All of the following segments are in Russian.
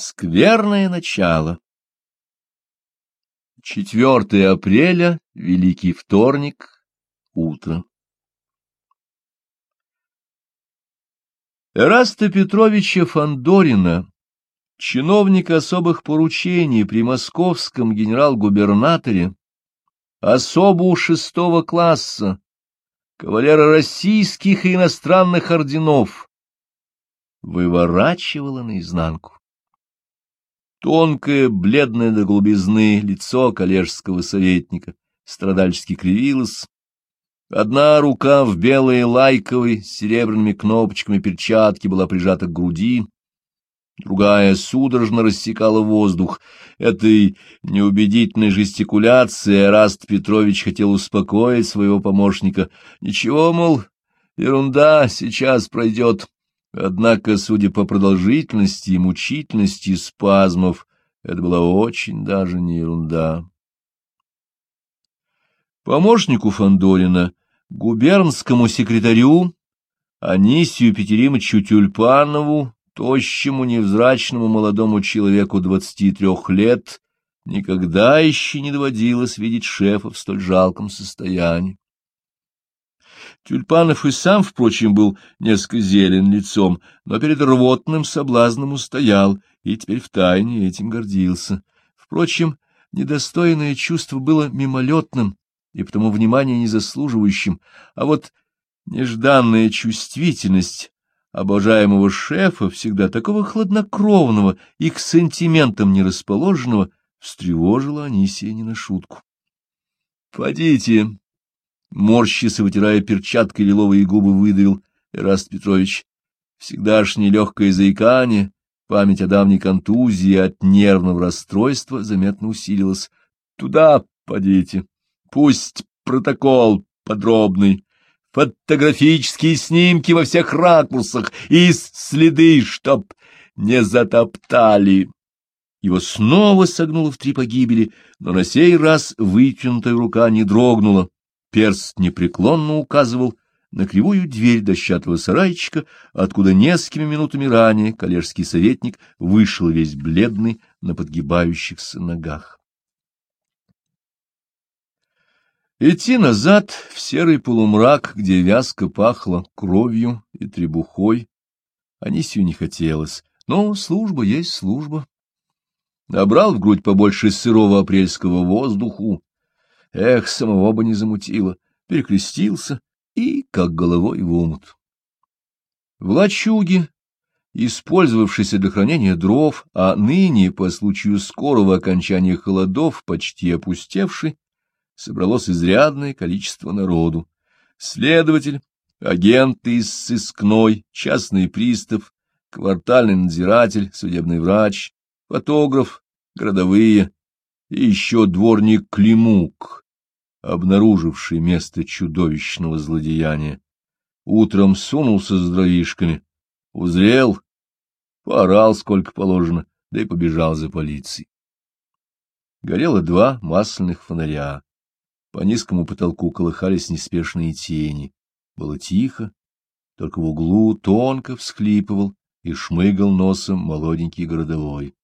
Скверное начало. 4 апреля, Великий вторник, утро. Эраста Петровича Фандорина, чиновника особых поручений при московском генерал-губернаторе, особу шестого класса, кавалера российских и иностранных орденов, выворачивала наизнанку. Тонкое, бледное до голубизны лицо коллежского советника страдальчески кривилось. Одна рука в белой лайковой с серебряными кнопочками перчатки была прижата к груди, другая судорожно рассекала воздух. Этой неубедительной жестикуляцией Раст Петрович хотел успокоить своего помощника. Ничего, мол, ерунда, сейчас пройдет. Однако, судя по продолжительности и мучительности спазмов, это была очень даже не ерунда. Помощнику Фандорина, губернскому секретарю Анисию Петеримовичу Тюльпанову, тощему невзрачному молодому человеку двадцати трех лет, никогда еще не доводилось видеть шефа в столь жалком состоянии. Тюльпанов и сам, впрочем, был несколько зелен лицом, но перед рвотным соблазном устоял и теперь втайне этим гордился. Впрочем, недостойное чувство было мимолетным и потому внимания не заслуживающим, а вот нежданная чувствительность обожаемого шефа, всегда такого хладнокровного и к сантиментам нерасположенного, встревожила Анисия не на шутку. — Подите, Морщись и вытирая перчаткой лиловые губы, выдавил Эраст Петрович. Всегдашнее легкое заикание, память о давней контузии от нервного расстройства заметно усилилась. Туда подите. Пусть протокол подробный, фотографические снимки во всех ракурсах и следы, чтоб не затоптали. Его снова согнуло в три погибели, но на сей раз вытянутая рука не дрогнула. Перст непреклонно указывал на кривую дверь дощатого сарайчика, откуда несколькими минутами ранее коллежский советник вышел весь бледный на подгибающихся ногах. Идти назад в серый полумрак, где вязко пахло кровью и требухой, Анисию не хотелось, но служба есть служба. Набрал в грудь побольше сырого апрельского воздуху, Эх, самого бы не замутило. Перекрестился и как головой в омут. В лачуге, использовавшейся для хранения дров, а ныне, по случаю скорого окончания холодов, почти опустевшей, собралось изрядное количество народу. Следователь, агенты из сыскной, частный пристав, квартальный надзиратель, судебный врач, фотограф, городовые, и еще дворник Климук, обнаруживший место чудовищного злодеяния. Утром сунулся с дровишками, узрел, поорал сколько положено, да и побежал за полицией. Горело два масляных фонаря. По низкому потолку колыхались неспешные тени. Было тихо, только в углу тонко всхлипывал и шмыгал носом молоденький городовой.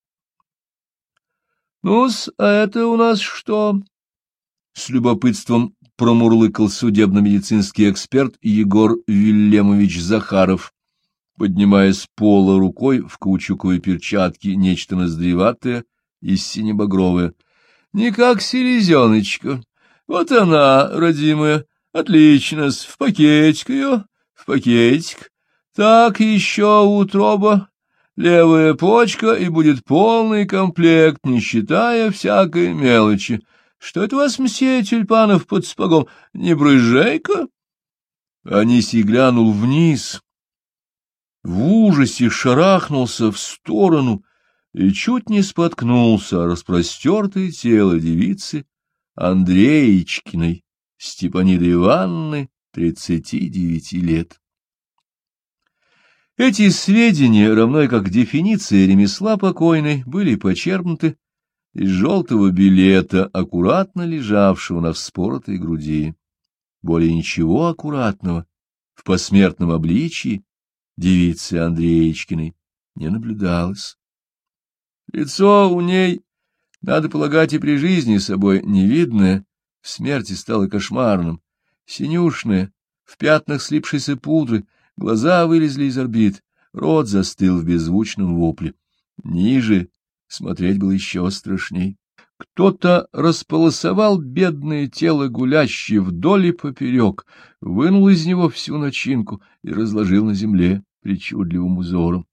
Ну-с, а это у нас что? С любопытством промурлыкал судебно-медицинский эксперт Егор Вильямович Захаров, поднимая с пола рукой в каучуковой перчатке нечто ноздреватое и синебагровое. — Не как селезеночка. Вот она, родимая, отлично, в пакетик ее, в пакетик. Так еще утроба левая почка, и будет полный комплект, не считая всякой мелочи. Что это у вас, мсье Тюльпанов, под спагом? Не брызжай-ка? Анисий глянул вниз, в ужасе шарахнулся в сторону и чуть не споткнулся распростертое тело девицы Андреечкиной, Степаниды Ивановны, тридцати девяти лет. Эти сведения, равно как дефиниция ремесла покойной, были почерпнуты из желтого билета, аккуратно лежавшего на вспоротой груди. Более ничего аккуратного в посмертном обличии девицы Андреечкиной не наблюдалось. Лицо у ней, надо полагать, и при жизни собой невидное, в смерти стало кошмарным, синюшное, в пятнах слипшейся пудры, глаза вылезли из орбит, рот застыл в беззвучном вопле. Ниже смотреть было еще страшней. Кто-то располосовал бедное тело гулящее вдоль и поперек, вынул из него всю начинку и разложил на земле причудливым узором.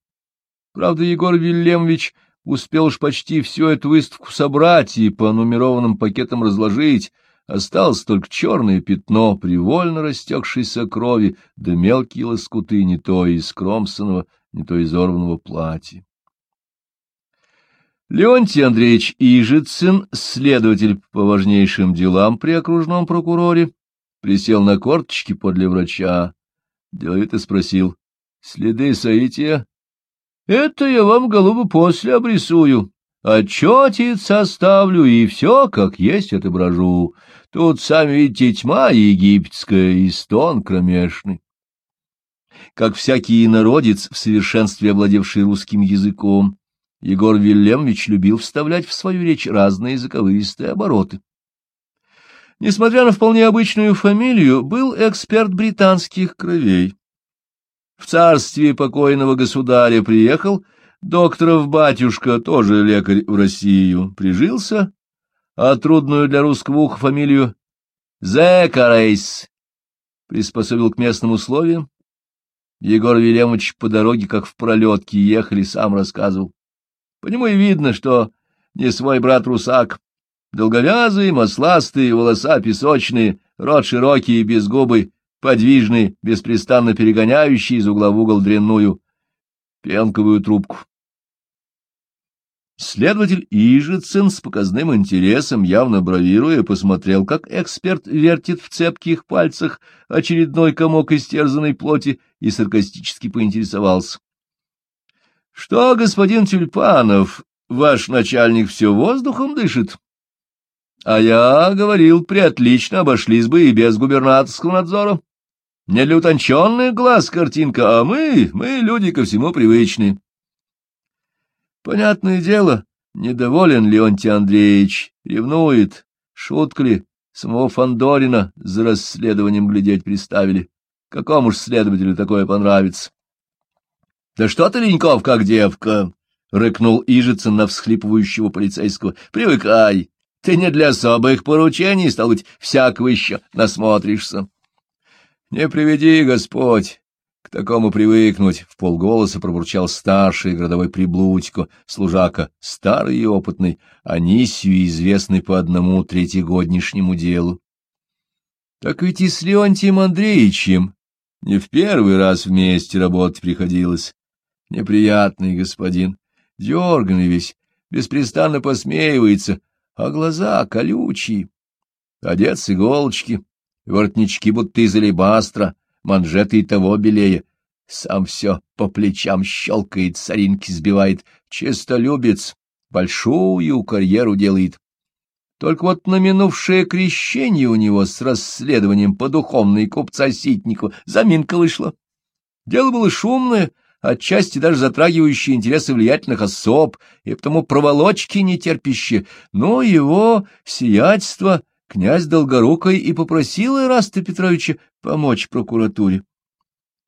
Правда, Егор Вильямович успел уж почти всю эту выставку собрать и по нумерованным пакетам разложить, осталось только черное пятно привольно растекшейся крови, да мелкие лоскуты не то из кромсанного, не то изорванного платья. Леонтий Андреевич Ижицын, следователь по важнейшим делам при окружном прокуроре, присел на корточки подле врача, деловито спросил, — Следы соития? — Это я вам, голубы, после обрисую. Отчетец составлю и все, как есть, отображу. Тут, сами видите, тьма египетская и стон кромешный. Как всякий народец, в совершенстве овладевший русским языком, Егор Вильямович любил вставлять в свою речь разные заковыристые обороты. Несмотря на вполне обычную фамилию, был эксперт британских кровей. В царстве покойного государя приехал, докторов батюшка, тоже лекарь в Россию, прижился, а трудную для русского уха фамилию Зекарейс приспособил к местным условиям. Егор Вильямович по дороге, как в пролетке, ехали, сам рассказывал. По нему и видно, что не свой брат русак. Долговязый, масластый, волоса песочные, рот широкий и безгубый, подвижный, беспрестанно перегоняющий из угла в угол дрянную пенковую трубку. Следователь Ижицын с показным интересом, явно бравируя, посмотрел, как эксперт вертит в цепких пальцах очередной комок истерзанной плоти и саркастически поинтересовался. — Что, господин Тюльпанов, ваш начальник все воздухом дышит? — А я говорил, приотлично обошлись бы и без губернаторского надзора. Не для утонченных глаз картинка, а мы, мы люди ко всему привычные. Понятное дело, недоволен Леонтий Андреевич, ревнует, шутка ли, самого Фандорина за расследованием глядеть приставили. Какому ж следователю такое понравится? — Да что ты, Леньков, как девка! — рыкнул Ижицын на всхлипывающего полицейского. — Привыкай, ты не для особых поручений, стал быть, всякого еще насмотришься. — Не приведи, Господь, к такому привыкнуть, — в полголоса пробурчал старший городовой приблудько, служака, старый и опытный, Анисью известный по одному третьегоднишнему делу. — Так ведь и с Леонтием Андреевичем не в первый раз вместе работать приходилось. Неприятный господин, дерганный весь, беспрестанно посмеивается, а глаза колючие. Одет с иголочки, воротнички будто из алебастра, манжеты и того белее. Сам все по плечам щелкает, соринки сбивает, честолюбец, большую карьеру делает. Только вот на минувшее крещение у него с расследованием по духовной купца Ситнику заминка вышла. Дело было шумное, отчасти даже затрагивающие интересы влиятельных особ, и потому проволочки нетерпящие, но его сиятельство князь Долгорукой и попросил Ираста Петровича помочь прокуратуре.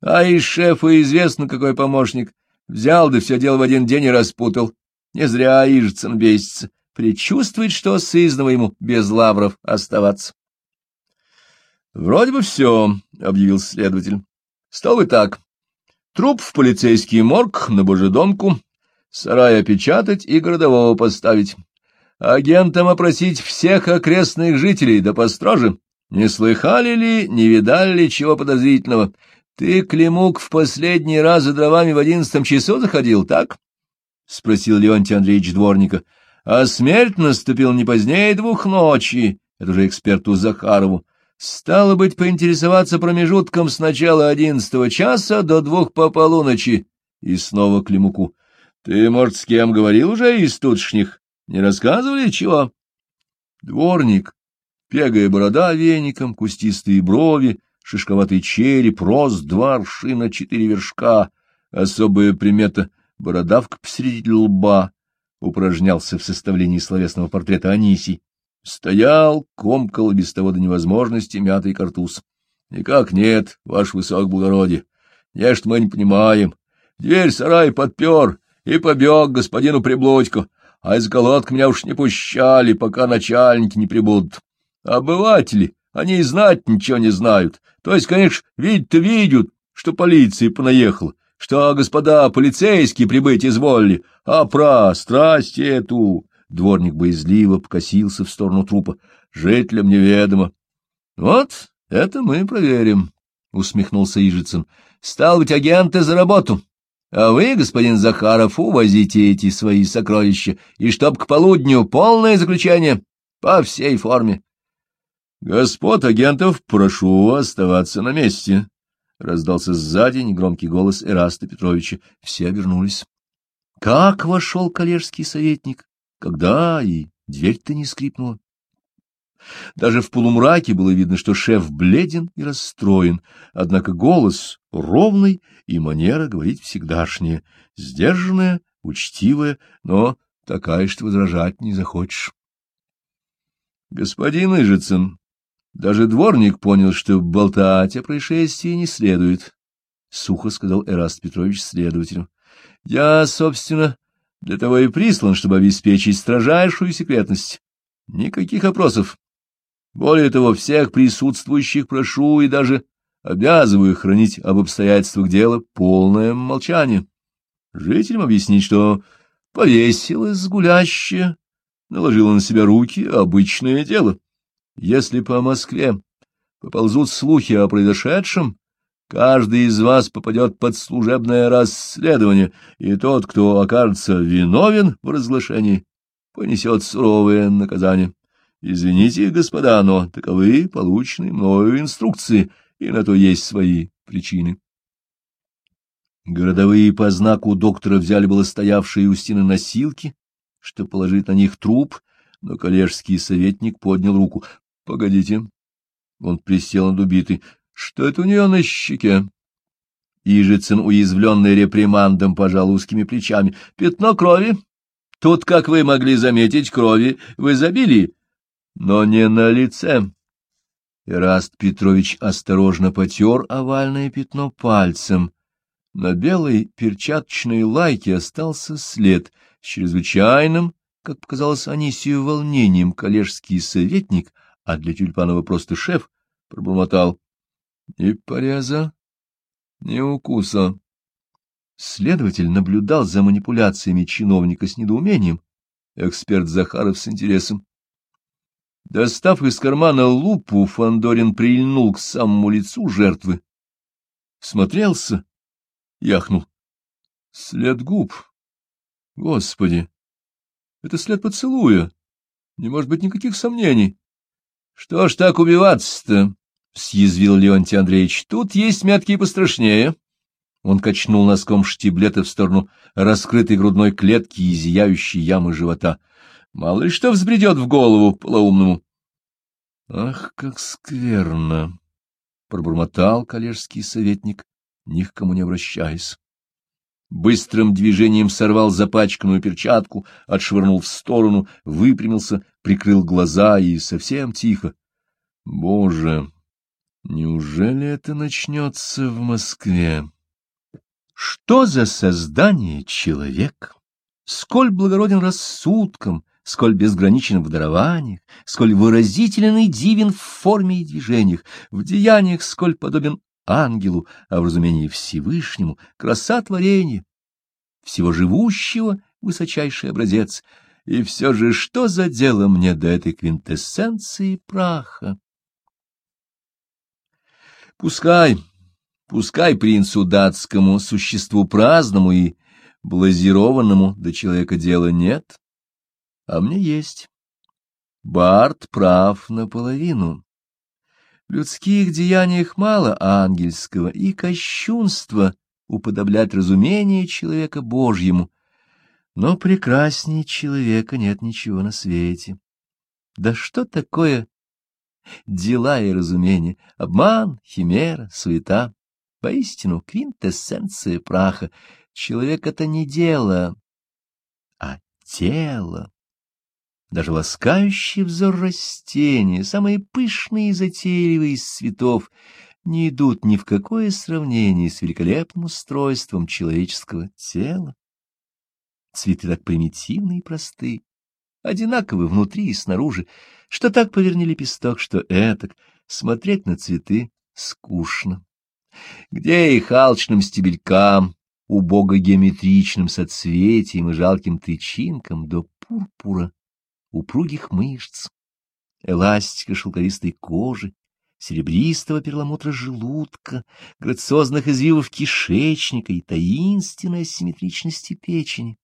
А из шефа известно, какой помощник. Взял, да все дело в один день и распутал. Не зря Ижицын бесится. Предчувствует, что сызново ему без лавров оставаться. — Вроде бы все, — объявил следователь. — Стал и так. Труп в полицейский морг на божедомку, сарай опечатать и городового поставить. Агентам опросить всех окрестных жителей, да построже. Не слыхали ли, не видали ли чего подозрительного? Ты, Климук, в последний раз за дровами в одиннадцатом часу заходил, так? — спросил Леонтий Андреевич Дворника. — А смерть наступил не позднее двух ночи. Это же эксперту Захарову. Стало быть, поинтересоваться промежутком с начала одиннадцатого часа до двух по полуночи. И снова Климуку. — Ты, может, с кем говорил уже из тутшних? Не рассказывали чего? Дворник, пегая борода веником, кустистые брови, шишковатый череп, рост два аршина, четыре вершка, особая примета — бородавка посреди лба, упражнялся в составлении словесного портрета Анисий. Стоял, комкал без того до невозможности мятый картуз. — Никак нет, ваш высокоблагородие. Нечто мы не понимаем. Дверь сарай подпер и побег господину Приблудько, а из колодка меня уж не пущали, пока начальники не прибудут. Обыватели, они и знать ничего не знают. То есть, конечно, видят-то видят, что полиция понаехала, что господа полицейские прибыть изволили, а про страсть эту... Дворник боязливо покосился в сторону трупа. Жителям неведомо. — Вот это мы проверим, — усмехнулся Ижицын. — Стал быть, агенты за работу. А вы, господин Захаров, увозите эти свои сокровища, и чтоб к полудню полное заключение по всей форме. — Господ агентов, прошу оставаться на месте, — раздался сзади негромкий голос Эраста Петровича. Все обернулись. Как вошел коллежский советник? Когда и дверь-то не скрипнула. Даже в полумраке было видно, что шеф бледен и расстроен, однако голос ровный и манера говорить всегдашняя, сдержанная, учтивая, но такая, что возражать не захочешь. Господин Ижицын, даже дворник понял, что болтать о происшествии не следует, — сухо сказал Эраст Петрович следователю. — Я, собственно, для того и прислан, чтобы обеспечить строжайшую секретность. Никаких опросов. Более того, всех присутствующих прошу и даже обязываю хранить об обстоятельствах дела полное молчание. Жителям объяснить, что повесилась гулящая, наложила на себя руки — обычное дело. Если по Москве поползут слухи о произошедшем, Каждый из вас попадет под служебное расследование, и тот, кто окажется виновен в разглашении, понесет суровое наказание. Извините, господа, но таковы полученные мною инструкции, и на то есть свои причины. Городовые по знаку доктора взяли было стоявшие у стены носилки, чтобы положить на них труп, но коллежский советник поднял руку. — Погодите. Он присел над убитый. Что это у нее на щеке? Ижицын, уязвленный репримандом, пожал узкими плечами. Пятно крови. Тут, как вы могли заметить, крови в изобилии, но не на лице. Ираст Петрович осторожно потер овальное пятно пальцем. На белой перчаточной лайке остался след с чрезвычайным, как показалось Анисию, волнением коллежский советник, а для Тюльпанова просто шеф, пробормотал. Ни пореза, ни укуса. Следователь наблюдал за манипуляциями чиновника с недоумением, эксперт Захаров с интересом. Достав из кармана лупу, Фандорин прильнул к самому лицу жертвы. Смотрелся, яхнул. След губ. Господи! Это след поцелуя. Не может быть никаких сомнений. Что ж так убиваться-то? — съязвил Леонтий Андреевич. — Тут есть метки пострашнее. Он качнул носком штиблета в сторону раскрытой грудной клетки и зияющей ямы живота. Мало ли что взбредет в голову полоумному. — Ах, как скверно! — пробормотал коллежский советник, ни к кому не обращаясь. Быстрым движением сорвал запачканную перчатку, отшвырнул в сторону, выпрямился, прикрыл глаза и совсем тихо. — Боже! Неужели это начнется в Москве? Что за создание человек? Сколь благороден рассудком, сколь безграничен в дарованиях, сколь выразителен и дивен в форме и движениях, в деяниях сколь подобен ангелу, а в разумении Всевышнему краса творения, всего живущего высочайший образец. И все же что за дело мне до этой квинтэссенции праха? Пускай, пускай принцу датскому, существу праздному и блазированному до человека дела нет, а мне есть. Барт прав наполовину. В людских деяниях мало ангельского и кощунства уподоблять разумение человека Божьему, но прекраснее человека нет ничего на свете. Да что такое дела и разумение, обман, химера, суета. Поистину, квинтэссенция праха. Человек — это не дело, а тело. Даже ласкающий взор растения, самые пышные и затейливые из цветов, не идут ни в какое сравнение с великолепным устройством человеческого тела. Цветы так примитивны и просты, одинаковы внутри и снаружи, что так поверни лепесток, что этак смотреть на цветы скучно. Где их алчным стебелькам, убого геометричным соцветием и жалким тычинкам до пурпура, упругих мышц, эластика шелковистой кожи, серебристого перламутра желудка, грациозных извивов кишечника и таинственной симметричности печени.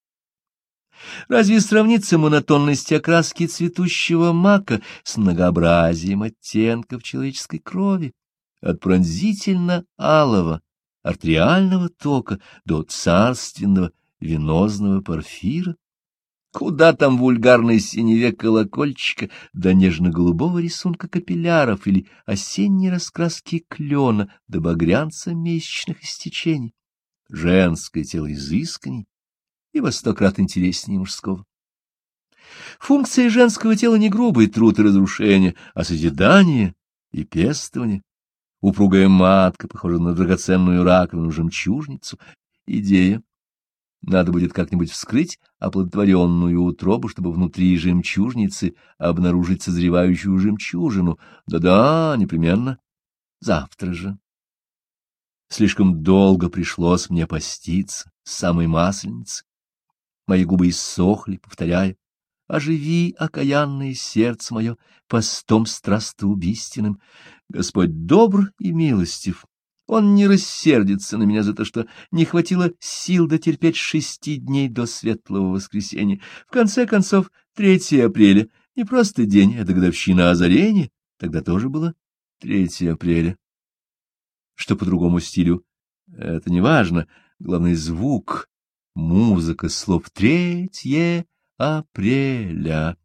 Разве сравнится монотонность окраски цветущего мака с многообразием оттенков человеческой крови, от пронзительно-алого, артериального тока до царственного венозного порфира? Куда там вульгарной синеве колокольчика до нежно-голубого рисунка капилляров или осенней раскраски клена до багрянца месячных истечений? Женское тело изысканней и во сто крат интереснее мужского. Функция женского тела не грубый труд и разрушение, а созидание и пестование. Упругая матка, похожа на драгоценную раковину-жемчужницу. Идея надо будет как-нибудь вскрыть оплодотворенную утробу, чтобы внутри жемчужницы обнаружить созревающую жемчужину. Да-да, непременно. Завтра же. Слишком долго пришлось мне поститься с самой масленицы. Мои губы иссохли, повторяя, «Оживи, окаянное сердце мое, постом страстоубийственным. Господь добр и милостив, он не рассердится на меня за то, что не хватило сил дотерпеть шести дней до светлого воскресенья. В конце концов, 3 апреля — не просто день, это годовщина озарения. Тогда тоже было 3 апреля. Что по другому стилю? Это не важно. Главный звук, музыка слов «третье апреля».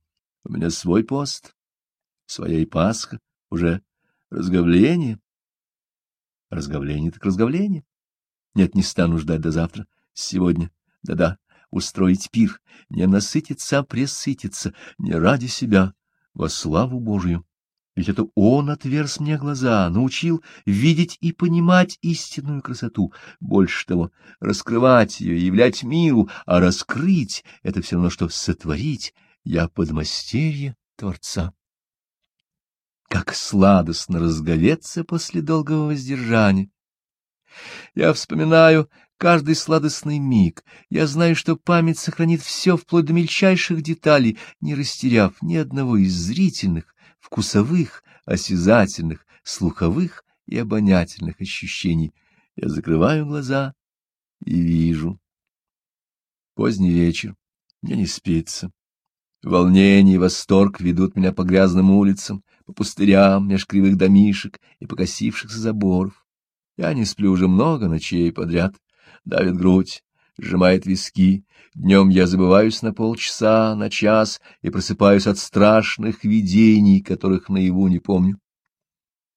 У меня свой пост, своя и Пасха, уже разговление. Разговление так разговление. Нет, не стану ждать до завтра. Сегодня, да-да, устроить пир, не насытиться, а пресытиться, не ради себя, во славу Божию. Ведь это он отверз мне глаза, научил видеть и понимать истинную красоту. Больше того, раскрывать ее, являть миру, а раскрыть — это все равно, что сотворить. Я подмастерье Творца. Как сладостно разговеться после долгого воздержания! Я вспоминаю каждый сладостный миг. Я знаю, что память сохранит все вплоть до мельчайших деталей, не растеряв ни одного из зрительных, вкусовых, осязательных, слуховых и обонятельных ощущений. Я закрываю глаза и вижу. Поздний вечер, мне не спится. Волнение и восторг ведут меня по грязным улицам, по пустырям, меж кривых домишек и покосившихся заборов. Я не сплю уже много ночей подряд. Давит грудь, сжимает виски. Днем я забываюсь на полчаса, на час и просыпаюсь от страшных видений, которых наяву не помню.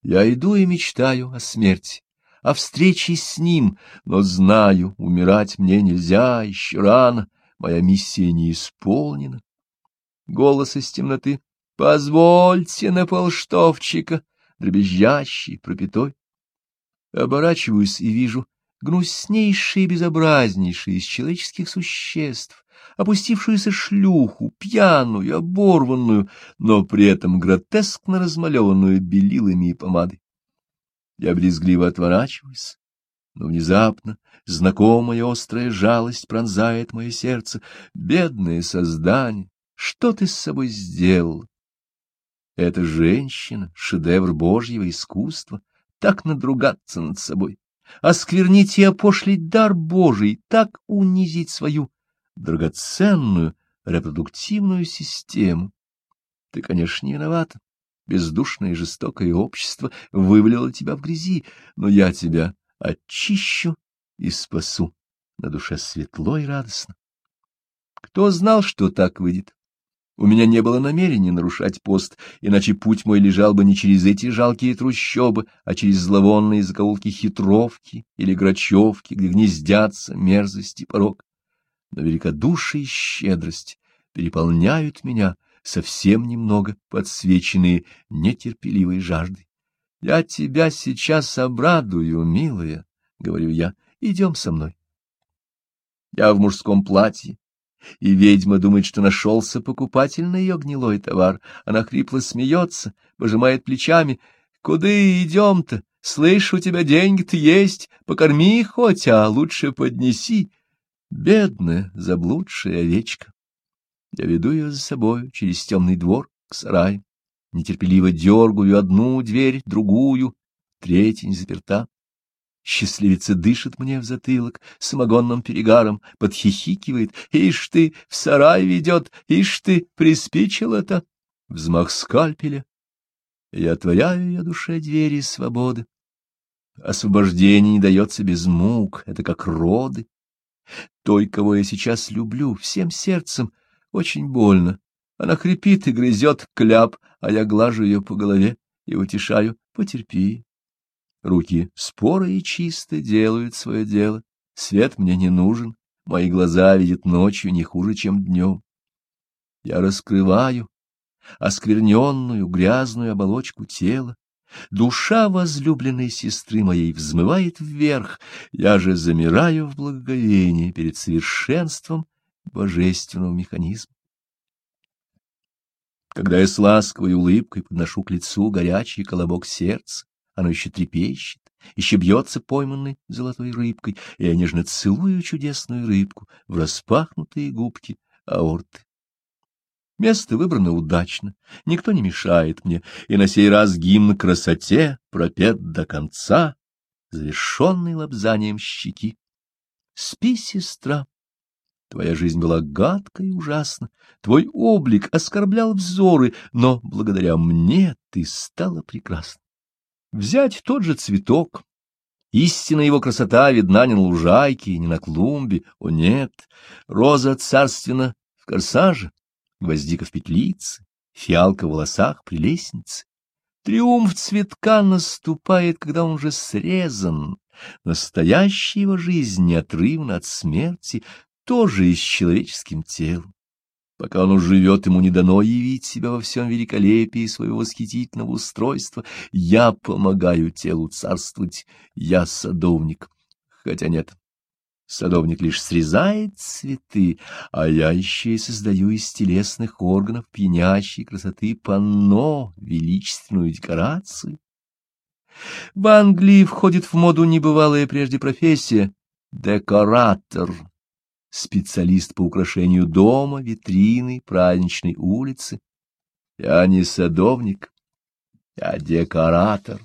Я иду и мечтаю о смерти, о встрече с ним, но знаю, умирать мне нельзя, еще рано, моя миссия не исполнена. Голос из темноты Позвольте на полштовчика, дребезжащий, пропитой. Оборачиваюсь и вижу гнуснейшее и из человеческих существ, опустившуюся шлюху, пьяную, оборванную, но при этом гротескно размалеванную белилами и помадой. Я брезгливо отворачиваюсь, но внезапно знакомая острая жалость пронзает мое сердце. Бедное создание, что ты с собой сделал? Эта женщина — шедевр божьего искусства, так надругаться над собой, осквернить и опошлить дар Божий, так унизить свою драгоценную репродуктивную систему. Ты, конечно, не виновата. Бездушное и жестокое общество вывалило тебя в грязи, но я тебя очищу и спасу. На душе светло и радостно. Кто знал, что так выйдет? У меня не было намерения нарушать пост, иначе путь мой лежал бы не через эти жалкие трущобы, а через зловонные закоулки хитровки или грачевки, где гнездятся мерзость и порог. Но великодушие и щедрость переполняют меня, совсем немного подсвеченные нетерпеливой жаждой. — Я тебя сейчас обрадую, милая, — говорю я, — идем со мной. Я в мужском платье, и ведьма думает, что нашелся покупатель на ее гнилой товар. Она хрипло смеется, пожимает плечами. — Куда идем-то? Слышь, у тебя деньги-то есть, покорми хоть, а лучше поднеси. Бедная, заблудшая овечка. Я веду ее за собой через темный двор к сараю. Нетерпеливо дергаю одну дверь, другую, третья не заперта. Счастливица дышит мне в затылок самогонным перегаром, подхихикивает. Ишь ты, в сарай ведет, ишь ты, приспичил это. Взмах скальпеля. Я отворяю ее душе двери свободы. Освобождение не дается без мук, это как роды. Той, кого я сейчас люблю, всем сердцем, очень больно. Она хрипит и грызет кляп, а я глажу ее по голове и утешаю. Потерпи. Руки споры и чисто делают свое дело. Свет мне не нужен, мои глаза видят ночью не хуже, чем днем. Я раскрываю оскверненную грязную оболочку тела. Душа возлюбленной сестры моей взмывает вверх, я же замираю в благоговении перед совершенством божественного механизма. Когда я с ласковой улыбкой подношу к лицу горячий колобок сердца, оно еще трепещет, еще бьется пойманной золотой рыбкой, и я нежно целую чудесную рыбку в распахнутые губки аорты. Место выбрано удачно, никто не мешает мне, и на сей раз гимн красоте пропет до конца, завершенный лобзанием щеки. Спи, сестра, Твоя жизнь была гадка и ужасна, твой облик оскорблял взоры, но благодаря мне ты стала прекрасна. Взять тот же цветок. Истинная его красота видна не на лужайке, не на клумбе, о нет, роза царственна в корсаже, гвоздика в петлице, фиалка в волосах при лестнице. Триумф цветка наступает, когда он уже срезан. Настоящая его жизнь неотрывна от смерти, тоже и с человеческим телом. Пока он живет, ему не дано явить себя во всем великолепии своего восхитительного устройства. Я помогаю телу царствовать, я садовник. Хотя нет, садовник лишь срезает цветы, а я еще и создаю из телесных органов пьянящей красоты панно, величественную декорацию. В Англии входит в моду небывалая прежде профессия — декоратор специалист по украшению дома, витрины, праздничной улицы. Я не садовник, я декоратор.